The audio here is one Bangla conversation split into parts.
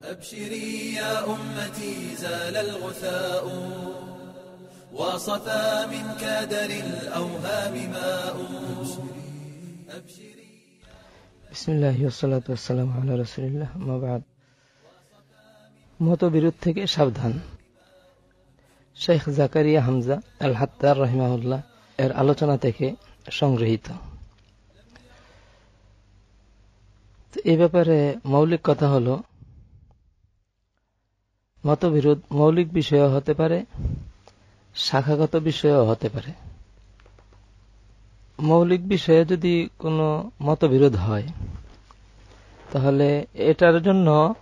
أبشري يا أمتي زال الغثاء وصفى من كادر الأوهام ماء أبشري বিসমিল্লাহ সালাত আসসালাম আল্লাহ রসুলিল্লাহ মাবাদ মতবিরোধ থেকে সাবধান Sheikh Zakaria Hamza Al Hattar রহিমাউল্লাহ এর আলোচনা থেকে সংগৃহীত তো এই ব্যাপারে মৌলিক কথা হল মতবিরোধ মৌলিক বিষয়ও হতে পারে, শাখাগত বিষয়ও হতে পারে। মৌলিক বিষয়ে যদি কোনো মতবিরোধ হয়, তাহলে এটার জন্য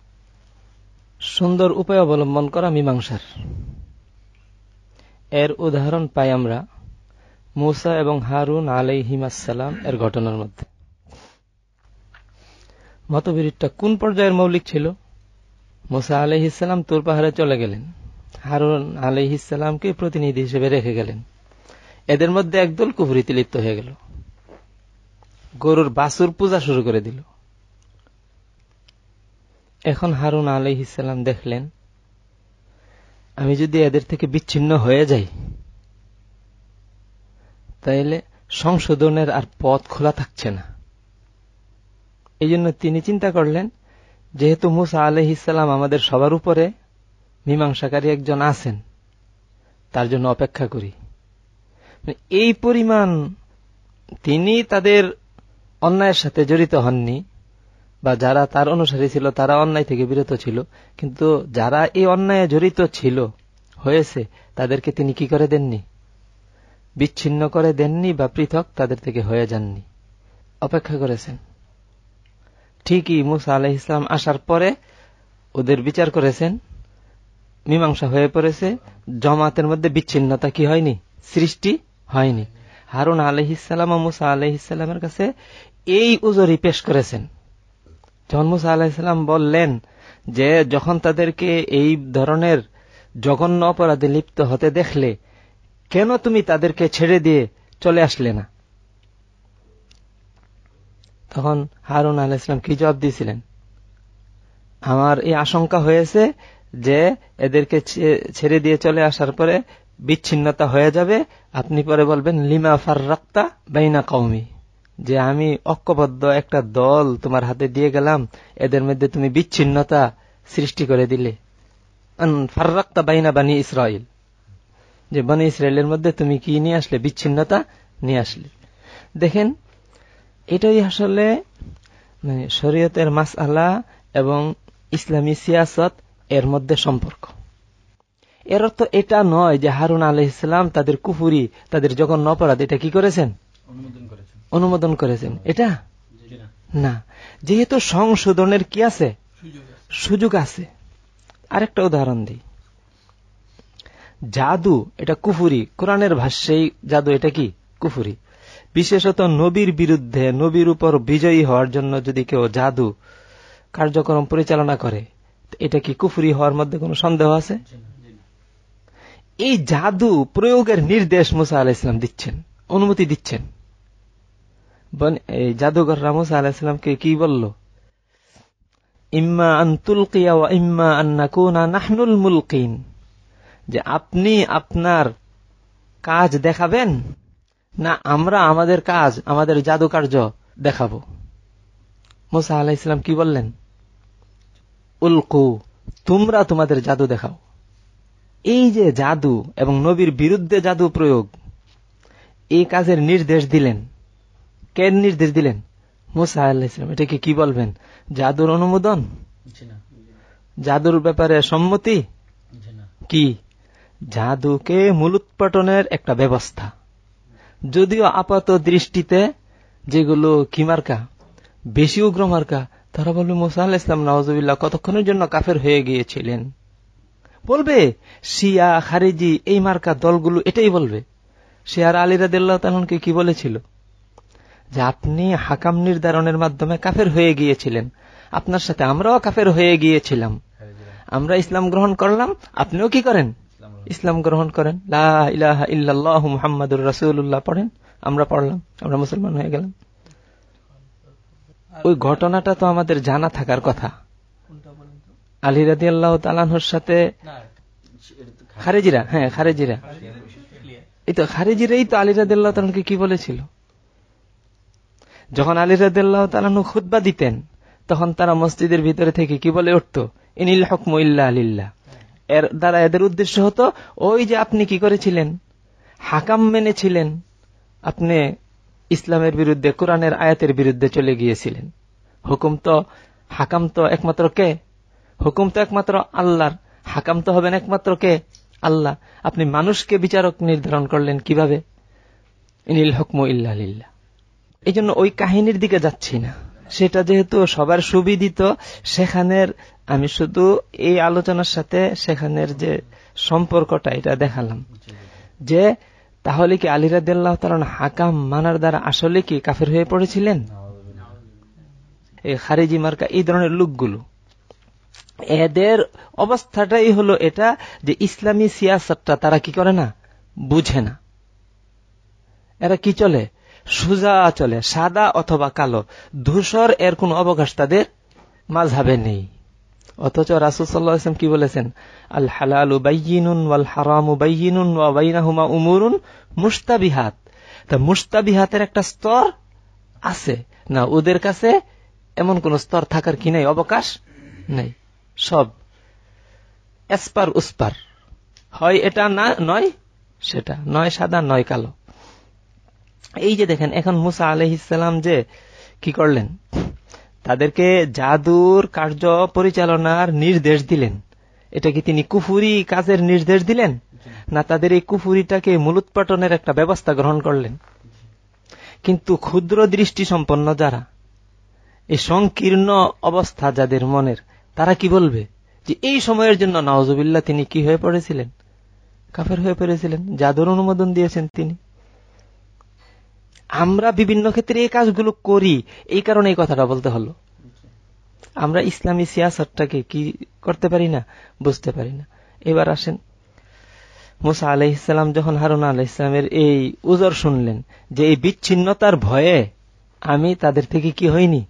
সুন্দর উপায় অবলম্বন করা মীমাংসার। এর উদাহরণ পাই আমরা মুসা এবং হারুন আলাইহিমাসালাম এর ঘটনার মধ্যে। মতবিরোধটা কোন পর্যায়ের মৌলিক ছিল? মুসা আলহিসাল্লাম তুর পাহাড়ে চলে গেলেন। হারুন আলহিসাল্লামকে প্রতিনিধি হিসেবে রেখে গেলেন। এদের মধ্যে একদল কুফরিতে লিপ্ত হয়ে গেল। গরুর বাসুর পূজা শুরু করে দিল। এখন হারুন আলহিসাল্লাম দেখলেন, আমি যদি এদের থেকে বিচ্ছিন্ন হয়ে যাই, তাইলে সংশোধনের আর পথ খোলা থাকছে না। এই জন্য তিনি চিন্তা করলেন যেহেতু মুসা আলহিসাল্লাম আমাদের সবার উপরে মীমাংসাকারী একজন আছেন, তার জন্য অপেক্ষা করি। এই পরিমাণ তিনি তাদের অন্যায়ের সাথে জড়িত হননি, বা যারা তার অনুসারী ছিল, তারা অন্যায় থেকে বিরত ছিল, কিন্তু যারা এই অন্যায়ে জড়িত ছিল, হয়েছে, তাদেরকে তিনি কি করে দেননি? বিচ্ছিন্ন করে দেননি বা পৃথক তাদের থেকে হয়ে যাননি। অপেক্ষা করেছেন। ঠিকই মুসা আলহ ইসলাম আসার পরে ওদের বিচার করেছেন, মীমাংসা হয়ে পড়েছে, জমাতের মধ্যে বিচ্ছিন্নতা কি হয়নি? সৃষ্টি হয়নি। হারুন আলহিসাম ও মুসা আলহিসামের কাছে এই উজরি পেশ করেছেন। যখন মুসা আলাহিসাল্লাম বললেন যে, যখন তাদেরকে এই ধরনের জঘন্য অপরাধে লিপ্ত হতে দেখলে, কেন তুমি তাদেরকে ছেড়ে দিয়ে চলে আসলে না? তখন হারুন আলাইসলাম কি জবাব দিয়েছিলেন? আমার এই আশঙ্কা হয়েছে যে এদেরকে ছেড়ে দিয়ে চলে আসার পরে বিচ্ছিন্নতা হয়ে যাবে। আপনি পরে বলবেন, লিমা ফার রাক্তা বাইনা কৌমি যে আমি ঐক্যবদ্ধ একটা দল তোমার হাতে দিয়ে গেলাম, এদের মধ্যে তুমি বিচ্ছিন্নতা সৃষ্টি করে দিলে। ফার্রাক্তা বাইনা বানি ইসরায়েল যে বানি ইসরায়েলের মধ্যে তুমি কি নিয়ে আসলে? বিচ্ছিন্নতা নিয়ে আসলে। দেখেন এটাই আসলে মানে শরীয়তের মাস আলা এবং ইসলামী সিয়াসত এর মধ্যে সম্পর্ক। এর অর্থ এটা নয় যে হারুন আলহ ইসলাম তাদের কুফুরি তাদের জঘন্য অপরাধ এটা কি করেছেন? অনুমোদন করেছেন। এটা? না। যেহেতু সংশোধনের কি আছে। সুযোগ আছে। আরেকটা উদাহরণ দিই। জাদু এটা কুফুরি। কোরআনের ভাষ্যেই জাদু এটা কি? কুফুরি। বিশেষত নবীর বিরুদ্ধে নবীর উপর বিজয়ী হওয়ার জন্য যদি কেউ জাদু কার্যক্রম পরিচালনা করে, এটা কি কুফুরি হওয়ার মধ্যে কোনো সন্দেহ আছে? এই জাদু প্রয়োগের নির্দেশ মুসা আলাহ ইসলাম দিচ্ছেন, অনুমতি দিচ্ছেন। জাদুঘররা মুসা আলাহ ইসলামকে কি বলল? ইম্মা আন্তুল কিয়া ইম্মা আন্নাকুনা নাহনুল মুলকিন। যে আপনি আপনার কাজ দেখাবেন না আমরা আমাদের কাজ আমাদের জাদু কার্য দেখাবো। মুসা আলাহ ইসলাম কি বললেন? উল্কু তোমরা তোমাদের জাদু দেখাও। এই যে জাদু এবং নবীর বিরুদ্ধে জাদু প্রয়োগ এই কাজের নির্দেশ দিলেন। কে নির্দেশ দিলেন? মুসা আল্লাহ ইসলাম এটাকে কি বলবেন? জাদুর অনুমোদন? জাদুর ব্যাপারে সম্মতি? কি? জাদুকে মূলোৎপাটনের একটা ব্যবস্থা। যদিও আপাত দৃষ্টিতে যেগুলো কি মার্কা? বেশি উগ্র মার্কা? তারা বলবে, মোসা আল্লাহ ইসলাম নওয়াজবিল্লাহ কতক্ষণের জন্য কাফের হয়ে গিয়েছিলেন? বলবে, শিয়া, খারিজি, এই মার্কা দলগুলো এটাই বলবে। শিয়ার আলী রাদিল্লাহ তালনকে কি বলেছিল? যে আপনি হাকাম নির্ধারণের মাধ্যমে কাফের হয়ে গিয়েছিলেন। আপনার সাথে আমরাও কাফের হয়ে গিয়েছিলাম। আমরা ইসলাম গ্রহণ করলাম, আপনিও কি করেন? ইসলাম গ্রহণ করেন। লাহ মুহাম্মাদুর রাসুল্লাহ পড়েন। আমরা পড়লাম আমরা মুসলমান হয়ে গেলাম। ওই ঘটনাটা তো আমাদের জানা থাকার কথা। আলী রাদি আল্লাহ তালানহর সাথে খারেজিরা হ্যাঁ খারেজিরা। এই তো খারেজিরাই তো আলী রাদি আল্লাহ তালানকে কি বলেছিল? যখন আলী রাদি আল্লাহ তালানহু খুদ্া দিতেন তখন তারা মসজিদের ভিতরে থেকে কি বলে উঠত? ইনিল হকম ইল্লা আলিল্লাহ এর দ্বারা এদের উদ্দেশ্য হতো, ওই যে আপনি কি করেছিলেন? হাকাম মেনেছিলেন। আপনি ইসলামের বিরুদ্ধে, কোরআনের আয়াতের বিরুদ্ধে চলে গিয়েছিলেন। হুকুম তো, হাকাম তো একমাত্র কে? হুকুম তো একমাত্র আল্লাহর। হাকাম তো হবেন একমাত্র কে? আল্লাহ। আপনি মানুষকে বিচারক নির্ধারণ করলেন কীভাবে? ইনিল হকম ইল্লা এই জন্য ওই কাহিনীর দিকে যাচ্ছি না। সেটা যেহেতু সবার সুবিদিত, সেখানের আমি শুধু এই আলোচনার সাথে সেখানের যে সম্পর্কটা, এটা দেখালাম। যে, তাহলে কি আলিরাদ্দাহ তালন হাকাম মানার দ্বারা আসলে কি কাফের হয়ে পড়েছিলেন? এই খারিজি মার্কা, এই ধরনের লোকগুলো। এদের অবস্থাটাই হলো এটা যে ইসলামী সিয়াসতটা তারা কি করে না? বুঝে না। এরা কি চলে? সুজা চলে, সাদা অথবা কালো। ধূসর, এর কোন অবকাশ তাদের মাঝাবে নেই। অথচ রাসুসাল্লাম কি বলেছেন? আল হালালু বাইনুন ওয়াল হারামু বাইনুন ওয়াইনাহুমা উমুরুন মুস্তাবিহাত তা মুস্তাবিহাতের একটা স্তর আছে। না, ওদের কাছে এমন কোন স্তর থাকার কি নাই? অবকাশ নেই। সব এসপার উসপার। হয় এটা না, নয়, সেটা। নয় সাদা, নয় কালো। এই যে দেখেন, এখন মুসা আলহিসাম যে কি করলেন? তাদেরকে জাদুর কার্য পরিচালনার নির্দেশ দিলেন। এটা কি তিনি কুফুরি কাজের নির্দেশ দিলেন? না তাদের এই কুফুরিটাকে মূলোৎপাটনের একটা ব্যবস্থা গ্রহণ করলেন? কিন্তু ক্ষুদ্র দৃষ্টি সম্পন্ন যারা এই সংকীর্ণ অবস্থা যাদের মনের, তারা কি বলবে? যে এই সময়ের জন্য নওয়াজবিল্লা তিনি কি হয়ে পড়েছিলেন? কাফের হয়ে পড়েছিলেন? জাদুর অনুমোদন দিয়েছেন তিনি। আমরা বিভিন্ন ক্ষেত্রে এই কাজগুলো করি। এই কারণে এই কথাটা বলতে হলো। আমরা ইসলামী সিয়াসতটাকে কি করতে পারি না? বুঝতে পারি না। এবার আসেন, মুসা আলাইসালাম যখন হারুন আলাইসলামের এই উজর শুনলেন, যে এই বিচ্ছিন্নতার ভয়ে আমি তাদের থেকে কি হইনি?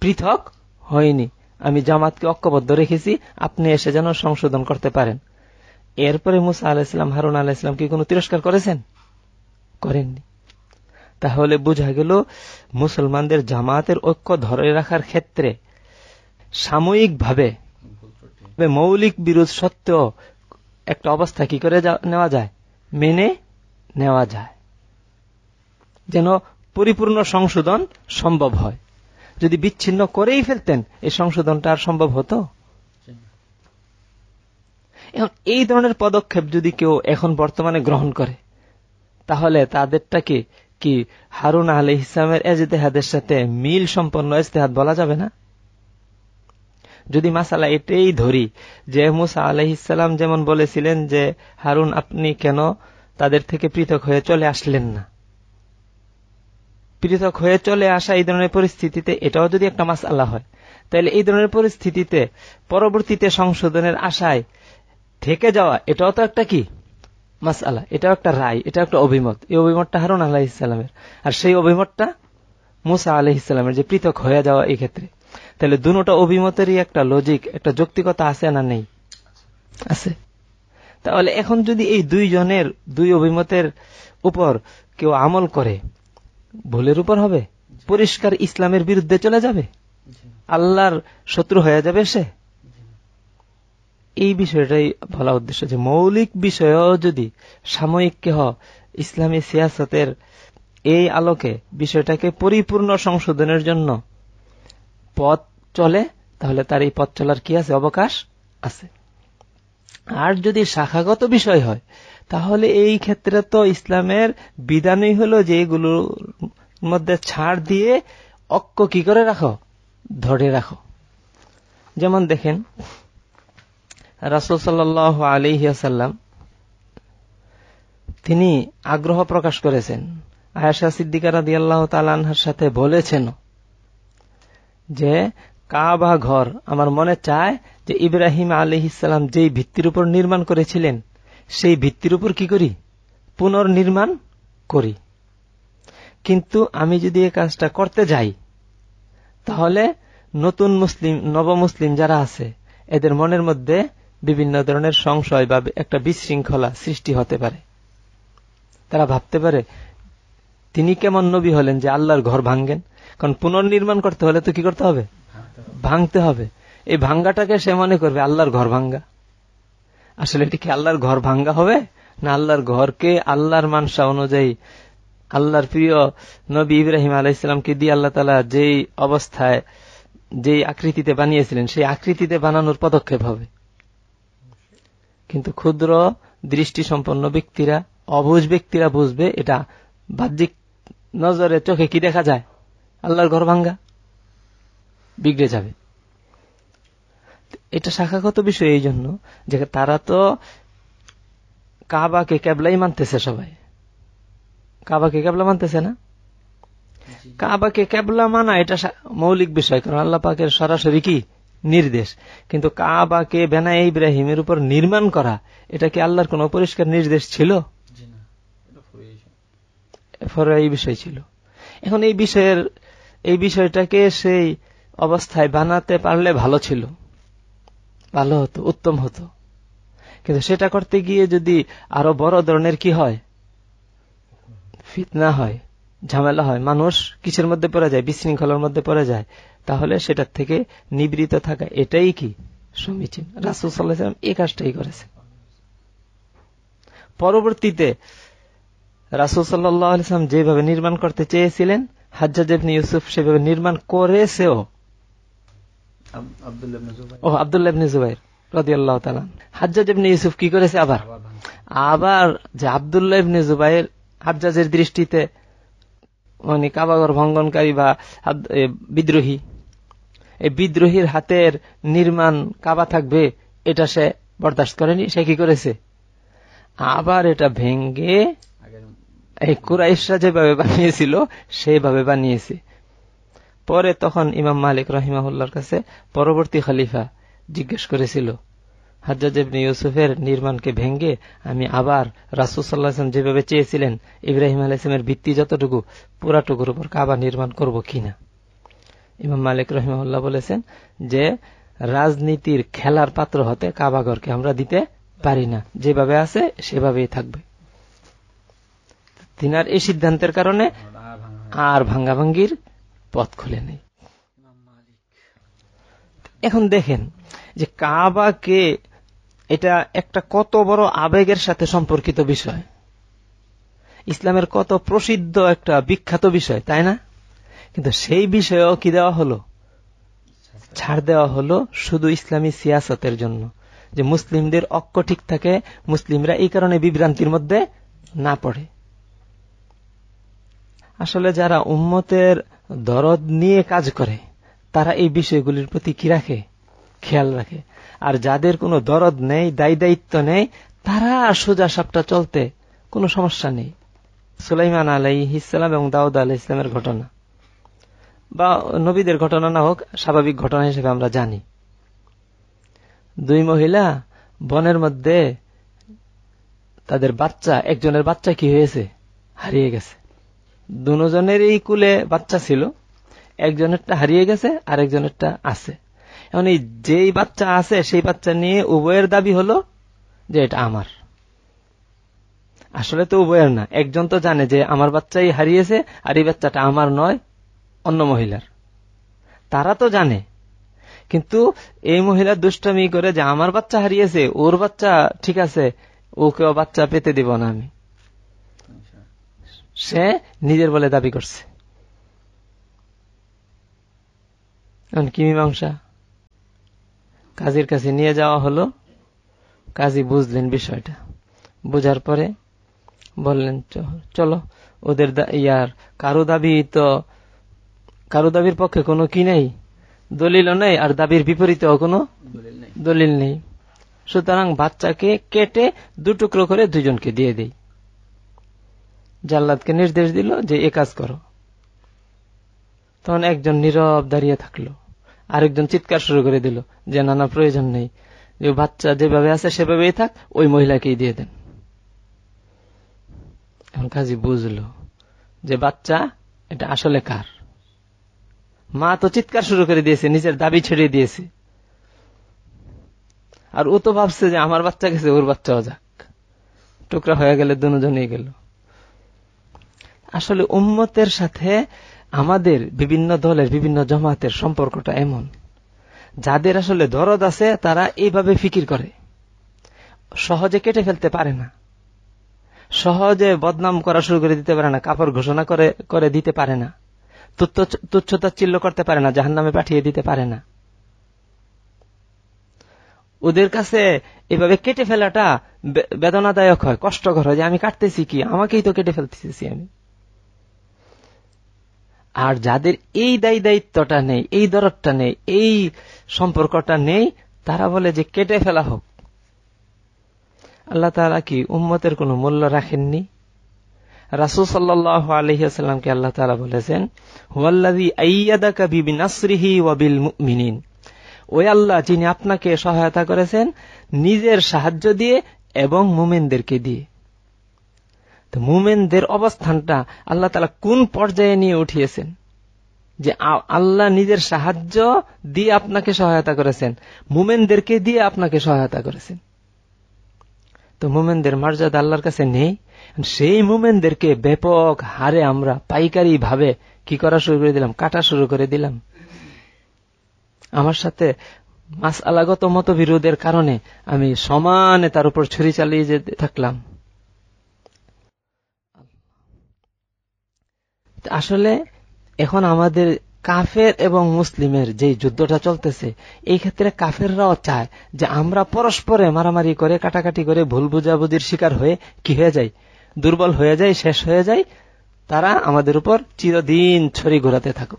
পৃথক হয়নি আমি জামাতকে ঐক্যবদ্ধ রেখেছি, আপনি এসে যেন সংশোধন করতে পারেন। এরপরে মুসা আলাহিসাম হারুন আলাহিসাম কি কোনো তিরস্কার করেছেন? করেননি। তাহলে বোঝা গেল মুসলমানদের জামাতের ঐক্য ধরে রাখার ক্ষেত্রে সাময়িকভাবে মৌলিক বিরোধ সত্ত্বেও একটা অবস্থা কি করে নেওয়া যায়? মেনে নেওয়া যায়। যেন পরিপূর্ণ সংশোধন সম্ভব হয়। যদি বিচ্ছিন্ন করেই ফেলতেন এই সংশোধনটা আর সম্ভব হতো? এখন এই ধরনের পদক্ষেপ যদি কেউ এখন বর্তমানে গ্রহণ করে তাহলে তাদেরটাকে কি হারুন আলী ইসলামের এজতেহাদের সাথে মিল সম্পন্ন এজতেহাদ বলা যাবে না? যদি মাসালা এটাই ধরি যে মুসা আলহিসাম যেমন বলেছিলেন যে, হারুন, আপনি কেন তাদের থেকে পৃথক হয়ে চলে আসলেন না? পৃথক হয়ে চলে আসা এই ধরনের পরিস্থিতিতে এটাও যদি একটা মাস আল্লাহ হয়, তাহলে এই ধরনের পরিস্থিতিতে পরবর্তীতে সংশোধনের আশায় থেকে যাওয়া এটাও তো একটা কি? মাস আল্লাহ এটাও একটা রায় এটা একটা অভিমত। এই অভিমতটা হারুন আল্লাহ ইসলামের আর সেই অভিমতটা মুসা আলহ ইসলামের যে পৃথক হয়ে যাওয়া এই ক্ষেত্রে। তাহলে দুটা অভিমতেরই একটা লজিক একটা যৌক্তিকতা আছে না নেই? আছে। তাহলে এখন যদি এই দুই জনের দুই অভিমতের উপর কেউ আমল করে ভুলের উপর হবে? পরিষ্কার ইসলামের বিরুদ্ধে চলে যাবে? আল্লাহর শত্রু হয়ে যাবে সে? এই বিষয়টাই বলা উদ্দেশ্য যে মৌলিক বিষয়ও যদি সাময়িক কেহ ইসলামী সিয়াসতের এই আলোকে বিষয়টাকে পরিপূর্ণ সংশোধনের জন্য পথ চলে, তাহলে তার এই পথ চলার কি আছে? অবকাশ আছে। আর যদি শাখাগত বিষয় হয়, তাহলে এই ক্ষেত্রে তো ইসলামের বিধানই হলো যে এগুলোর মধ্যে ছাড় দিয়ে অক্ষ কি করে রাখো? ধরে রাখো। যেমন দেখেন রাসুল সাল্লাহ আলিহাসাল্লাম তিনি আগ্রহ প্রকাশ করেছেন। আয়াশা সিদ্দিকারা দিয়াল্লাহ তালানহার সাথে বলেছেন যে, কাবা ঘর আমার মনে চায় যে ইব্রাহিম আলি ইসালাম যেই ভিত্তির উপর নির্মাণ করেছিলেন, সেই ভিত্তির উপর কি করি? পুনর্নির্মাণ করি। কিন্তু আমি যদি এই কাজটা করতে যাই, তাহলে নতুন মুসলিম নব মুসলিম যারা আছে, এদের মনের মধ্যে বিভিন্ন ধরনের সংশয় বা একটা বিশৃঙ্খলা সৃষ্টি হতে পারে। তারা ভাবতে পারে, তিনি কেমন নবী হলেন যে আল্লাহর ঘর ভাঙ্গেন কারণ পুনর্নির্মাণ করতে হলে তো কি করতে হবে? ভাঙতে হবে। এই ভাঙ্গাটাকে সে মনে করবে, আল্লাহর ঘর ভাঙ্গা। আসলে এটি কি আল্লাহর ঘর ভাঙ্গা হবে? না আল্লাহর ঘরকে আল্লাহর মানসা অনুযায়ী আল্লাহর প্রিয় নবী ইব্রাহিম আলাইসালামকে দিয়ে আল্লাহ তালা যেই অবস্থায়, যেই আকৃতিতে বানিয়েছিলেন, সেই আকৃতিতে বানানোর পদক্ষেপ হবে। কিন্তু ক্ষুদ্র দৃষ্টি সম্পন্ন ব্যক্তিরা অবুঝ ব্যক্তিরা বুঝবে এটা বাহ্যিক নজরে চোখে কি দেখা যায়? আল্লাহর ঘর ভাঙ্গা বিগড়ে যাবে। এটা শাখাগত বিষয় এই জন্য যে তারা তো কাবাকে ক্যাবলাই মানতেছে সবাই। কাবাকে ক্যাবলা মানতেছে না? কাবাকে ক্যাবলা মানা এটা মৌলিক বিষয় কারণ আল্লাহ পাকের সরাসরি কি? নির্দেশ। কিন্তু কাবাকে বেনা ইব্রাহিমের উপর নির্মাণ করা এটা কি আল্লাহর কোন পরিষ্কার নির্দেশ ছিল? এই বিষয় ছিল। এখন এই বিষয়ের এই বিষয়টাকে সেই অবস্থায় বানাতে পারলে ভালো ছিল। ভালো হতো উত্তম হতো। কিন্তু সেটা করতে গিয়ে যদি আরও বড় ধরনের কি হয়? ফিতনা হয়। ঝামেলা হয়। মানুষ কিসের মধ্যে পড়ে যায়? বিশৃঙ্খলার মধ্যে পড়ে যায়। তাহলে সেটার থেকে নিবৃত থাকা এটাই কি? সমীচীন। রাসুল সাল্লাহাম এই কাজটাই করেছে পরবর্তীতে রাসুল সাল্লাম যেভাবে নির্মাণ করতে চেয়েছিলেন হাজ্জাজ ইউসুফ সেভাবে নির্মাণ করেছেও। ও আবদুল্লাবনি জুবাইর। রদিয়াল্লাহ তালা হাজ্জাজ ইবনে ইউসুফ কি করেছে আবার? আবার যে আবদুল্লাহ ইবনে জুবাইর হাজ্জাজের দৃষ্টিতে মানে কাবাগর ভঙ্গনকারী বা বিদ্রোহী। এই বিদ্রোহীর হাতের নির্মাণ কাবা থাকবে, এটা সে বরদাস্ত করেনি, সে কি করেছে? আবার এটা ভেঙ্গে এই কুরাইশরা যেভাবে বানিয়েছিল, সেভাবে বানিয়েছে। পরে তখন ইমাম মালিক রহিমাহুল্লার কাছে পরবর্তী খলিফা জিজ্ঞেস করেছিল হাজ্জাজ ইউসুফের নির্মাণকে ভেঙ্গে আমি আবার রাসুসাল্লাহাম যেভাবে চেয়েছিলেন ইব্রাহিম আলাইসলামের ভিত্তি যতটুকু পুরাটুকুর উপর কাবা নির্মাণ করব কিনা? ইমাম মালিক রহিমাহুল্লাহ বলেছেন যে রাজনীতির খেলার পাত্র হতে কাবাগরকে আমরা দিতে পারি না। যেভাবে আছে সেভাবেই থাকবে। তিনার এই সিদ্ধান্তের কারণে আর ভাঙ্গাভাঙ্গির পথ খুলে নেই। এখন দেখেন যে কাবাকে এটা একটা কত বড় আবেগের সাথে সম্পর্কিত বিষয়। ইসলামের কত প্রসিদ্ধ একটা বিখ্যাত বিষয়, তাই না? কিন্তু সেই বিষয়েও কি দেওয়া হলো? ছাড় দেওয়া হলো শুধু ইসলামী সিয়াসতের জন্য। যে মুসলিমদের অক্ষ ঠিক থাকে, মুসলিমরা এই কারণে বিভ্রান্তির মধ্যে না পড়ে। আসলে যারা উম্মতের দরদ নিয়ে কাজ করে, তারা এই বিষয়গুলির প্রতি কি রাখে? খেয়াল রাখে। আর যাদের কোনো দরদ নেই, দায়ী দায়িত্ব নেই, তারা সোজা সাপটা চলতে কোনো সমস্যা নেই। সুলাইমান আলাই ইসলাম এবং দাউদ আলাহ ইসলামের ঘটনা। বা নবীদের ঘটনা না হোক, স্বাভাবিক ঘটনা হিসেবে আমরা জানি। দুই মহিলা বনের মধ্যে তাদের বাচ্চা, একজনের বাচ্চা কি হয়েছে? হারিয়ে গেছে। দুজনের এই কুলে বাচ্চা ছিল। একজনেরটা হারিয়ে গেছে আর একজনেরটা আছে। এখন এই যেই বাচ্চা আছে, সেই বাচ্চা নিয়ে উভয়ের দাবি হলো যে এটা আমার। আসলে তো উভয়ের না, একজন তো জানে যে আমার বাচ্চাই হারিয়েছে আর এই বাচ্চাটা আমার নয়, অন্য মহিলার। তারা তো জানে। কিন্তু এই মহিলা দুষ্টামি করে যে আমার বাচ্চা হারিয়েছে, ওর বাচ্চা ঠিক আছে, ওকেও বাচ্চা পেতে দিব না আমি। সে নিজের বলে দাবি করছে। কি মীমাংসা? কাজীর কাছে নিয়ে যাওয়া হলো। কাজী বুঝলেন বিষয়টা। বুঝার পরে বললেন চলো ওদের ইয়ার কারও দাবি তো কারও দাবির পক্ষে কোনো কি নেই? দলিলও নেই আর দাবির বিপরীতেও কোনো দলিল নেই। সুতরাং বাচ্চাকে কেটে দুটুকরো করে দুজনকে দিয়ে দেই। জাল্লাদকে নির্দেশ দিল যে এ কাজ করো। তখন একজন নীরব দাঁড়িয়ে থাকল। আরেকজন চিৎকার শুরু করে দিল যে নানা প্রয়োজন নেই। যে বাচ্চা যেভাবে আছে সেভাবেই থাক, ওই মহিলাকেই দিয়ে দেন। এখন কাজী বুঝলো যে বাচ্চা এটা আসলে কার। মা তো চিৎকার শুরু করে দিয়েছে, নিজের দাবি ছেড়ে দিয়েছে। আর ও তো ভাবছে যে আমার বাচ্চা গেছে, ওর বাচ্চাও যাক। টুকরা হয়ে গেলে দুজনেই গেল। আসলে উম্মতের সাথে আমাদের বিভিন্ন দলের বিভিন্ন জমাতের সম্পর্কটা এমন। যাদের আসলে দরদ আছে, তারা এইভাবে ফিকির করে। সহজে কেটে ফেলতে পারে না। সহজে বদনাম করা শুরু করে দিতে পারে না, কাপড় ঘোষণা করে করে দিতে পারে না। তুচ্ছতা চিল্ল করতে পারে না জাহান নামে পাঠিয়ে দিতে পারে না। ওদের কাছে এভাবে কেটে ফেলাটা বেদনাদায়ক হয়, কষ্টকর হয় যে আমি কাটতেছি কি? আমাকেই তো কেটে ফেলতেছি আমি। আর যাদের এই দায়ী দায়িত্বটা নেই, এই দরদটা নেই, এই সম্পর্কটা নেই, তারা বলে যে কেটে ফেলা হোক। আল্লাহ তারা কি উম্মতের কোন মূল্য রাখেননি? রাসুল সাল্লাহ আলহিহাস্লামকে আল্লাহ তালা বলেছেন হুয়াল্লাদি আইয়াদা বিবি নাসরিহি ওয়াবিল মিনিন ওই আল্লাহ যিনি আপনাকে সহায়তা করেছেন, নিজের সাহায্য দিয়ে এবং মুমেনদেরকে দিয়ে। তো মুমেনদের অবস্থানটা আল্লাহ তালা কোন পর্যায়ে নিয়ে উঠিয়েছেন? যে আল্লাহ নিজের সাহায্য দিয়ে আপনাকে সহায়তা করেছেন, মুমেনদেরকে দিয়ে আপনাকে সহায়তা করেছেন। তো মুমেনদের মর্যাদা আল্লাহর কাছে নেই। সেই মুমেনদেরকে ব্যাপক হারে আমরা পাইকারি ভাবে কি করা শুরু করে দিলাম? কাটা শুরু করে দিলাম। আমার সাথে মাস আলাগত মতবিরোধের কারণে আমি সমানে তার উপর ছুরি চালিয়ে যেতে থাকলাম। আসলে এখন আমাদের কাফের এবং মুসলিমের যে যুদ্ধটা চলতেছে, এই ক্ষেত্রে কাফেররাও চায় যে আমরা পরস্পরে মারামারি করে, কাটাকাটি করে, ভুল বুঝাবুঝির শিকার হয়ে কি হয়ে যায়? দুর্বল হয়ে যায়, শেষ হয়ে যায়, তারা আমাদের উপর চিরদিন ছড়ি ঘোরাতে থাকুক।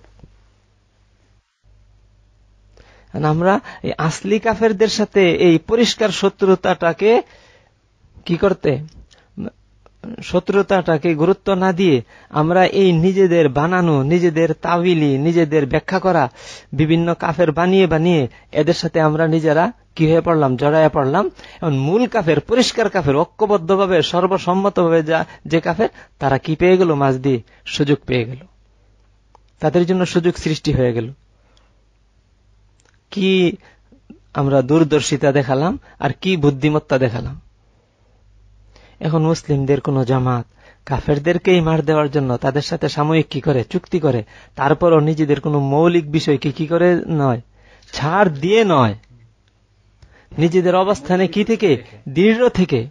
আমরা এই আসলি কাফেরদের সাথে এই পরিষ্কার শত্রুতাটাকে কি করতে শত্রুতাটাকে গুরুত্ব না দিয়ে আমরা এই নিজেদের বানানো, নিজেদের তাবিলি, নিজেদের ব্যাখ্যা করা, বিভিন্ন কাফের বানিয়ে বানিয়ে এদের সাথে আমরা নিজেরা কি হয়ে পড়লাম? জড়াইয়া পড়লাম। এবং মূল কাফের, পরিষ্কার কাফের, ঐক্যবদ্ধভাবে, সর্বসম্মতভাবে যা, যে কাফের, তারা কি পেয়ে গেল? মাছ দিয়ে সুযোগ পেয়ে গেল। তাদের জন্য সুযোগ সৃষ্টি হয়ে গেল। কি আমরা দূরদর্শিতা দেখালাম আর কি বুদ্ধিমত্তা দেখালাম? এখন মুসলিমদের কোন জামাত, কাফেরদেরকেই মার দেওয়ার জন্য তাদের সাথে সাময়িক কি করে, চুক্তি করে, তারপরও নিজেদের কোন মৌলিক বিষয়কে কি করে নয়, ছাড় দিয়ে নয়। নিজেদের অবস্থানে কি থেকে? দৃঢ় থেকে।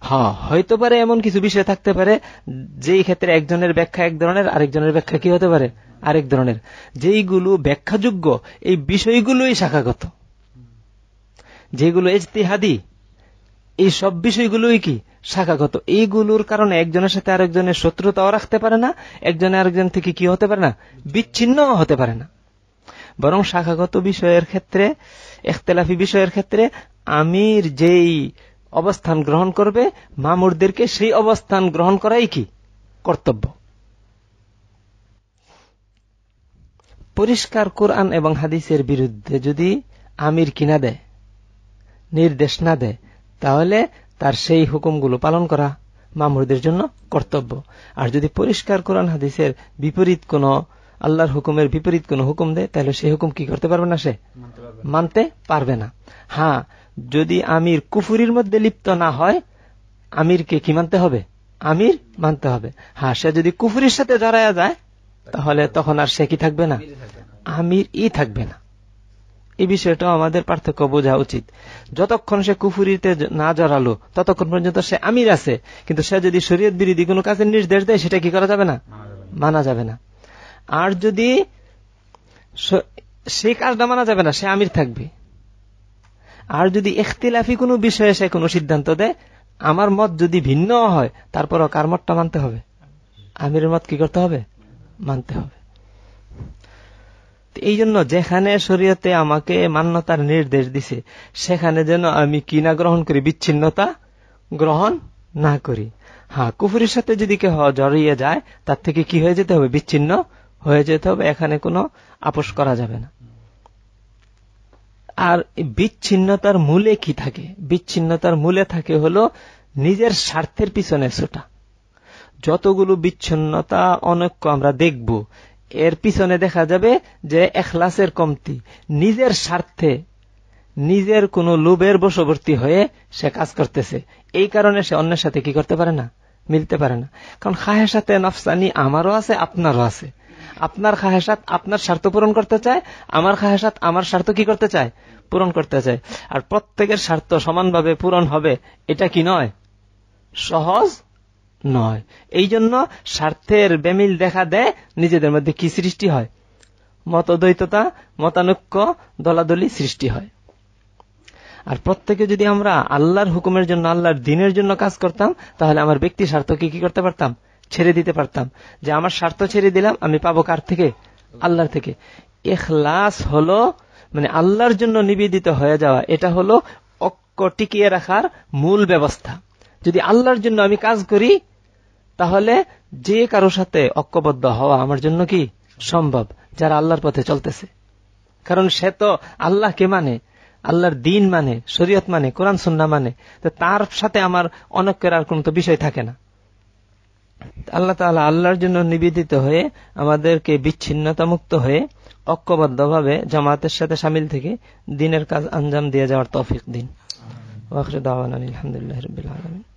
হ্যাঁ হয়তো পারে এমন কিছু বিষয় থাকতে পারে, যেই ক্ষেত্রে একজনের ব্যাখ্যা এক ধরনের, আরেকজনের ব্যাখ্যা কি হতে পারে? আরেক ধরনের। যেইগুলো ব্যাখ্যাযোগ্য, এই বিষয়গুলোই শাখাগত। যেগুলো এজতিহাদি এই সব বিষয়গুলোই কি শাখাগত? এইগুলোর কারণে একজনের সাথে আরেকজনের শত্রুতাও রাখতে পারে না, একজনে আরেকজন থেকে কি হতে পারে না? বিচ্ছিন্ন হতে পারে না। বরং শাখাগত বিষয়ের ক্ষেত্রে, এখতেলাফি বিষয়ের ক্ষেত্রে আমির যেই অবস্থান গ্রহণ করবে, মামুরদেরকে সেই অবস্থান গ্রহণ করাই কি কর্তব্য? পরিষ্কার কোরআন এবং হাদিসের বিরুদ্ধে যদি আমির কিনা দেয়, নির্দেশ না দেয় তাহলে তার সেই হুকুমগুলো পালন করা মামুরদের জন্য কর্তব্য। আর যদি পরিষ্কার কোরআন হাদিসের বিপরীত কোন আল্লাহর হুকুমের বিপরীত কোন হুকুম দেয় তাহলে সেই হুকুম কি করতে পারবে না সে? মানতে পারবে না। হ্যাঁ যদি আমির কুফুরির মধ্যে লিপ্ত না হয় আমিরকে কি মানতে হবে? আমির মানতে হবে। হ্যাঁ সে যদি কুফুরির সাথে জড়ায়া যায় তাহলে তখন আর সে কি থাকবে না? আমির ই থাকবে না। এই বিষয়টাও আমাদের পার্থক্য বোঝা উচিত। যতক্ষণ সে কুফুরিতে না জড়ালো ততক্ষণ পর্যন্ত সে আমির আছে। কিন্তু সে যদি শরীয়ত বিরোধী কোনো কাজের নির্দেশ দেয় সেটা কি করা যাবে না? মানা যাবে না। আর যদি সেই কাজটা মানা যাবে না সে আমির থাকবে। আর যদি এখতিলাফি কোনো বিষয়ে সে কোনো সিদ্ধান্ত দেয় আমার মত যদি ভিন্ন হয় তারপরও কার মতটা মানতে হবে? আমিরের মত কি করতে হবে? মানতে হবে। এই জন্য যেখানে শরীয়তে আমাকে মান্যতার নির্দেশ দিছে, সেখানে যেন আমি কি না গ্রহণ করি, বিচ্ছিন্নতা গ্রহণ না করি। হ্যাঁ কুফুরের সাথে যদি কেউ জড়িয়ে যায়, তার থেকে কি হয়ে যেতে হবে? বিচ্ছিন্ন হয়ে যেতে হবে, এখানে কোনো আপোষ করা যাবে না। আর বিচ্ছিন্নতার মূলে কি থাকে? বিচ্ছিন্নতার মূলে থাকে হলো নিজের স্বার্থের পিছনে ছোটা। যতগুলো বিচ্ছিন্নতা অনৈক্য আমরা দেখব এর পিছনে দেখা যাবে যে এখলাসের কমতি, নিজের স্বার্থে, নিজের কোন লোভের বশবর্তী হয়ে সে কাজ করতেছে। এই কারণে সে অন্যের সাথে কি করতে পারে না? মিলতে পারে না। কারণ খাহেসাতে নফসানি আমারও আছে, আপনারও আছে। আপনার খাহেসাত আপনার স্বার্থ পূরণ করতে চায়, আমার খাহেসাত আমার স্বার্থ কি করতে চায়? পূরণ করতে চায়। আর প্রত্যেকের স্বার্থ সমানভাবে পূরণ হবে, এটা কি নয়? সহজ নয়। এই জন্য স্বার্থের বেমিল দেখা দেয়, নিজেদের মধ্যে কি সৃষ্টি হয়? মতদ্বৈততা, মতানৈক্য, দলাদলি সৃষ্টি হয়। আর প্রত্যেকে যদি আমরা আল্লাহর হুকুমের জন্য, আল্লাহর দিনের জন্য কাজ করতাম, তাহলে আমার ব্যক্তি স্বার্থকে কি করতে পারতাম? ছেড়ে দিতে পারতাম। যে আমার স্বার্থ ছেড়ে দিলাম, আমি পাবো কার থেকে? আল্লাহর থেকে। এখলাস হলো মানে আল্লাহর জন্য নিবেদিত হয়ে যাওয়া, এটা হলো অক্ষ টিকিয়ে রাখার মূল ব্যবস্থা। যদি আল্লাহর জন্য আমি কাজ করি তাহলে যে কারও সাথে ঐক্যবদ্ধ হওয়া আমার জন্য কি সম্ভব, যারা আল্লাহর পথে চলতেছে? কারণ সে তো আল্লাহকে মানে আল্লাহর দিন মানে শরীয়ত মানে কোরআন সুন্না মানে। তো তার সাথে আমার অনৈক্যের আর কোন তো বিষয় থাকে না। আল্লাহ তালা আল্লাহর জন্য নিবেদিত হয়ে আমাদেরকে বিচ্ছিন্নতা মুক্ত হয়ে ঐক্যবদ্ধভাবে জামাতের সাথে সামিল থেকে দিনের কাজ আঞ্জাম দিয়ে যাওয়ার তৌফিক দিন। আলহামদুলিল্লাহ রবিল আলমিন।